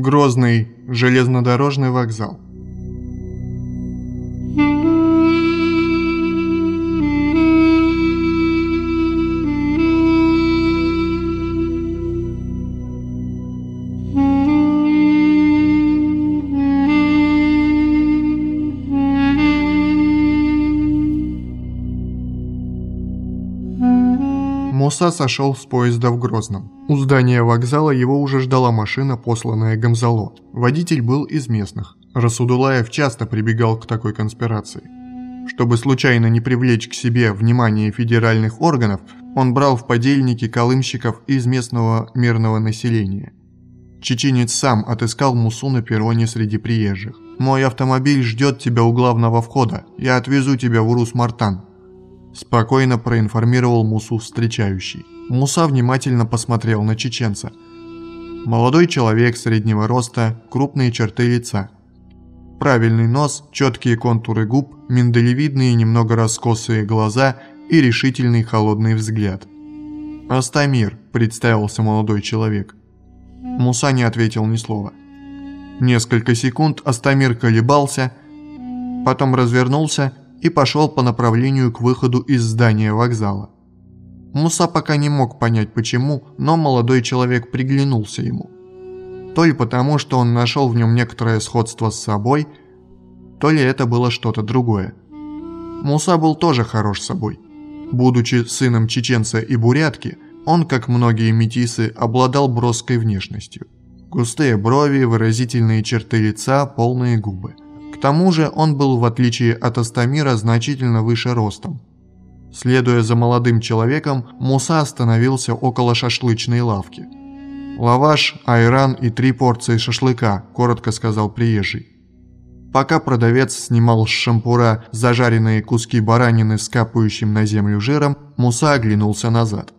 Грозный железнодорожный вокзал. Муса сошел с поезда в Грозном. У здания вокзала его уже ждала машина, посланная Гамзало. Водитель был из местных. Расудулаев часто прибегал к такой конспирации. Чтобы случайно не привлечь к себе внимание федеральных органов, он брал в подельники колымщиков из местного мирного населения. Чеченец сам отыскал Мусу на перроне среди приезжих. «Мой автомобиль ждет тебя у главного входа. Я отвезу тебя в Урус-Мартан», Спокойно проинформировал Мусу встречающий. Муса внимательно посмотрел на чеченца. Молодой человек среднего роста, крупные черты лица. Правильный нос, четкие контуры губ, миндалевидные немного раскосые глаза и решительный холодный взгляд. «Астамир», – представился молодой человек. Муса не ответил ни слова. Несколько секунд Астамир колебался, потом развернулся и пошел по направлению к выходу из здания вокзала. Муса пока не мог понять почему, но молодой человек приглянулся ему. То ли потому, что он нашел в нем некоторое сходство с собой, то ли это было что-то другое. Муса был тоже хорош собой. Будучи сыном чеченца и бурятки, он, как многие метисы, обладал броской внешностью. Густые брови, выразительные черты лица, полные губы – к тому же он был, в отличие от Астамира, значительно выше ростом. Следуя за молодым человеком, Муса остановился около шашлычной лавки. «Лаваш, айран и три порции шашлыка», – коротко сказал приезжий. Пока продавец снимал с шампура зажаренные куски баранины с капающим на землю жиром, Муса оглянулся назад.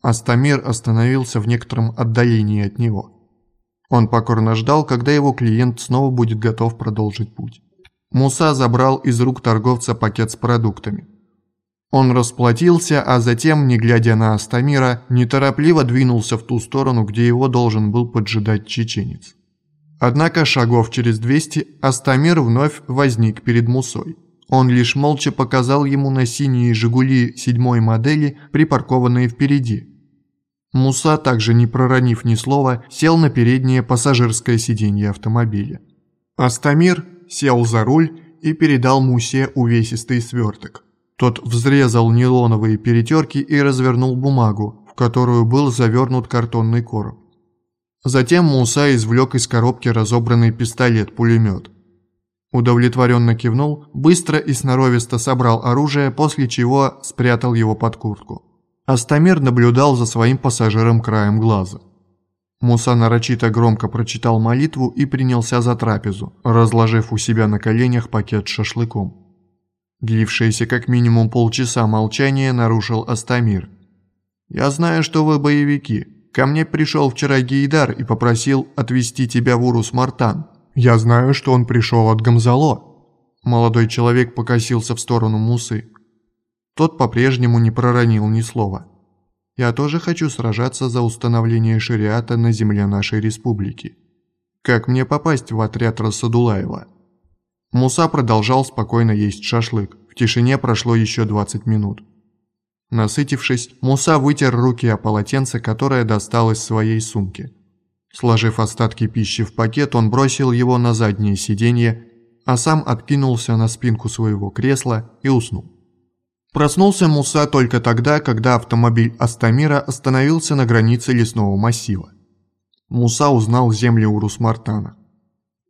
Астамир остановился в некотором отдалении от него. Он покорно ждал, когда его клиент снова будет готов продолжить путь. Муса забрал из рук торговца пакет с продуктами. Он расплатился, а затем, не глядя на Астамира, неторопливо двинулся в ту сторону, где его должен был поджидать чеченец. Однако шагов через 200 Астамир вновь возник перед Мусой. Он лишь молча показал ему на синие «Жигули» седьмой модели, припаркованные впереди – Муса, также не проронив ни слова, сел на переднее пассажирское сиденье автомобиля. Астамир сел за руль и передал Мусе увесистый сверток. Тот взрезал нейлоновые перетерки и развернул бумагу, в которую был завернут картонный короб. Затем Муса извлек из коробки разобранный пистолет-пулемет. Удовлетворенно кивнул, быстро и сноровисто собрал оружие, после чего спрятал его под куртку. Астамир наблюдал за своим пассажиром краем глаза. Муса нарочито громко прочитал молитву и принялся за трапезу, разложив у себя на коленях пакет с шашлыком. Длившееся как минимум полчаса молчание нарушил Астамир. «Я знаю, что вы боевики. Ко мне пришел вчера Гейдар и попросил отвезти тебя в Урус-Мартан. Я знаю, что он пришел от Гамзало». Молодой человек покосился в сторону Мусы. Тот по-прежнему не проронил ни слова. «Я тоже хочу сражаться за установление шариата на земле нашей республики. Как мне попасть в отряд Расадулаева?» Муса продолжал спокойно есть шашлык. В тишине прошло еще 20 минут. Насытившись, Муса вытер руки о полотенце, которое достал из своей сумки. Сложив остатки пищи в пакет, он бросил его на заднее сиденье, а сам откинулся на спинку своего кресла и уснул. Проснулся Муса только тогда, когда автомобиль Астамира остановился на границе лесного массива. Муса узнал земли Урус-Мартана.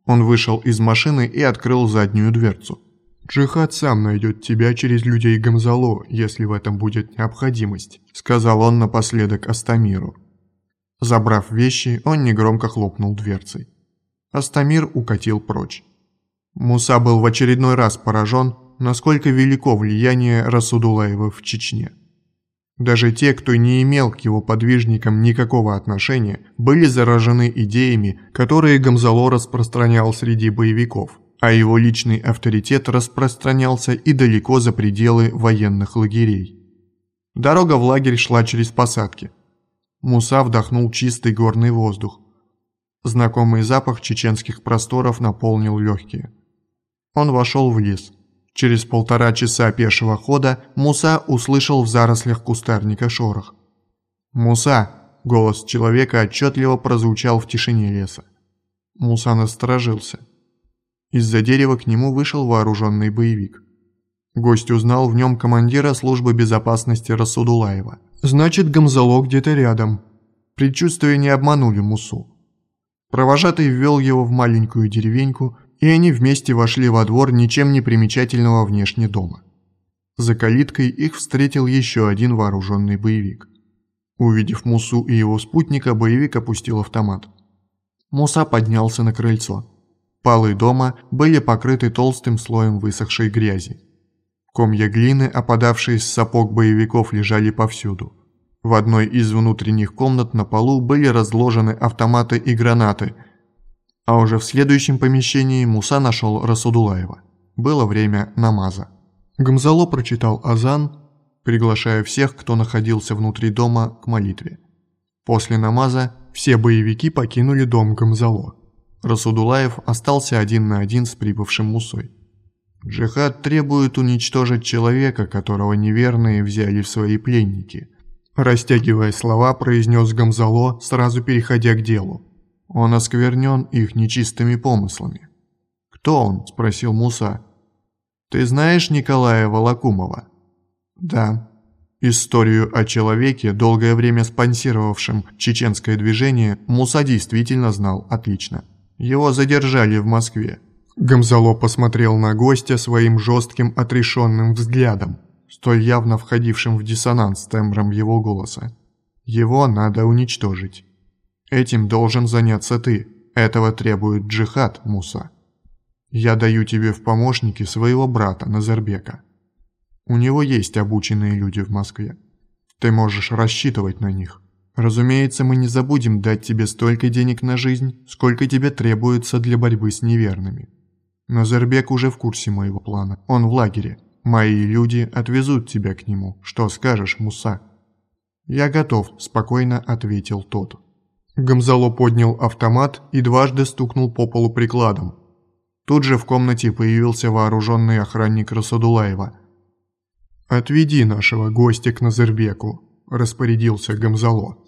Он вышел из машины и открыл заднюю дверцу. «Джихад сам найдет тебя через людей Гамзало, если в этом будет необходимость», сказал он напоследок Астамиру. Забрав вещи, он негромко хлопнул дверцей. Астамир укатил прочь. Муса был в очередной раз поражен, насколько велико влияние Расудулаева в Чечне. Даже те, кто не имел к его подвижникам никакого отношения, были заражены идеями, которые Гамзало распространял среди боевиков, а его личный авторитет распространялся и далеко за пределы военных лагерей. Дорога в лагерь шла через посадки. Муса вдохнул чистый горный воздух. Знакомый запах чеченских просторов наполнил легкие. Он вошел в лес. Через полтора часа пешего хода Муса услышал в зарослях кустарника шорох. «Муса!» – голос человека отчетливо прозвучал в тишине леса. Муса насторожился. Из-за дерева к нему вышел вооруженный боевик. Гость узнал в нем командира службы безопасности Расудулаева. Значит, Гамзало где-то рядом. Предчувствия не обманули Мусу. Провожатый ввел его в маленькую деревеньку, и они вместе вошли во двор ничем не примечательного внешне дома. За калиткой их встретил еще один вооруженный боевик. Увидев Мусу и его спутника, боевик опустил автомат. Муса поднялся на крыльцо. Палы дома были покрыты толстым слоем высохшей грязи. Комья глины, опадавшие с сапог боевиков, лежали повсюду. В одной из внутренних комнат на полу были разложены автоматы и гранаты, а уже в следующем помещении Муса нашел Расудулаева. Было время намаза. Гамзало прочитал азан, приглашая всех, кто находился внутри дома, к молитве. После намаза все боевики покинули дом Гамзало. Расудулаев остался один на один с прибывшим Мусой. Джихад требует уничтожить человека, которого неверные взяли в свои пленники. Растягивая слова, произнес Гамзало, сразу переходя к делу. Он осквернен их нечистыми помыслами. «Кто он?» – спросил Муса. «Ты знаешь Николая Волокумова?» «Да». Историю о человеке, долгое время спонсировавшем чеченское движение, Муса действительно знал отлично. Его задержали в Москве. Гамзало посмотрел на гостя своим жестким отрешенным взглядом, столь явно входившим в диссонанс с тембром его голоса. Его надо уничтожить. Этим должен заняться ты. Этого требует джихад, Муса. Я даю тебе в помощники своего брата Назарбека. У него есть обученные люди в Москве. Ты можешь рассчитывать на них. Разумеется, мы не забудем дать тебе столько денег на жизнь, сколько тебе требуется для борьбы с неверными. Назарбек уже в курсе моего плана. Он в лагере. Мои люди отвезут тебя к нему. Что скажешь, Муса?» «Я готов», – спокойно ответил тот. Гамзало поднял автомат и дважды стукнул по полу прикладом. Тут же в комнате появился вооруженный охранник Расадулаева. «Отведи нашего гостя к Назарбеку», – распорядился Гамзало.